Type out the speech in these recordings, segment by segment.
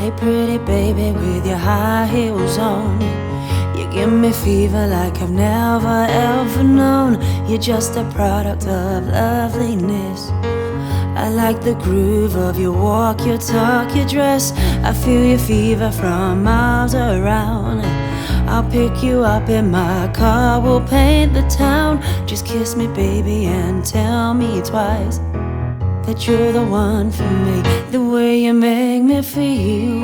Hey, pretty baby, with your high heels on. You give me fever like I've never ever known. You're just a product of loveliness. I like the groove of your walk, your talk, your dress. I feel your fever from miles around. I'll pick you up in my car, we'll paint the town. Just kiss me, baby, and tell me twice that you're the one for me. The way you make me feel,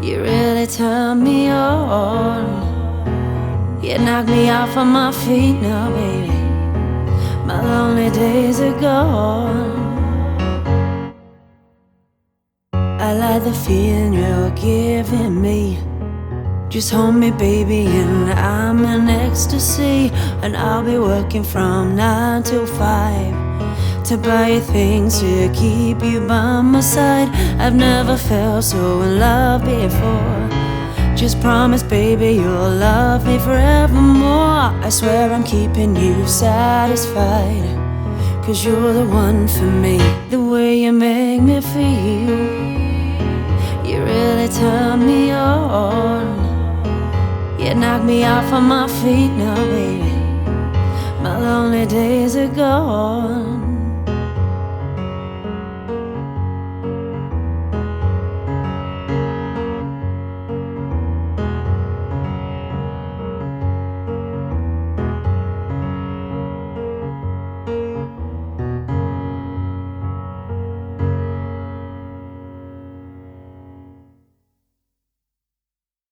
you really turn me on. You knock me off of my feet now, baby. My lonely days are gone. I like the feeling you're giving me. Just hold me, baby, and I'm in ecstasy. And I'll be working from nine till five to buy you things to keep you by my side. I've never felt so in love before. Just promise, baby, you'll love me forevermore. I swear I'm keeping you satisfied. Cause you're the one for me. The way you make me feel, you really turn me on. You knock me off on my feet now, baby. My lonely days are gone.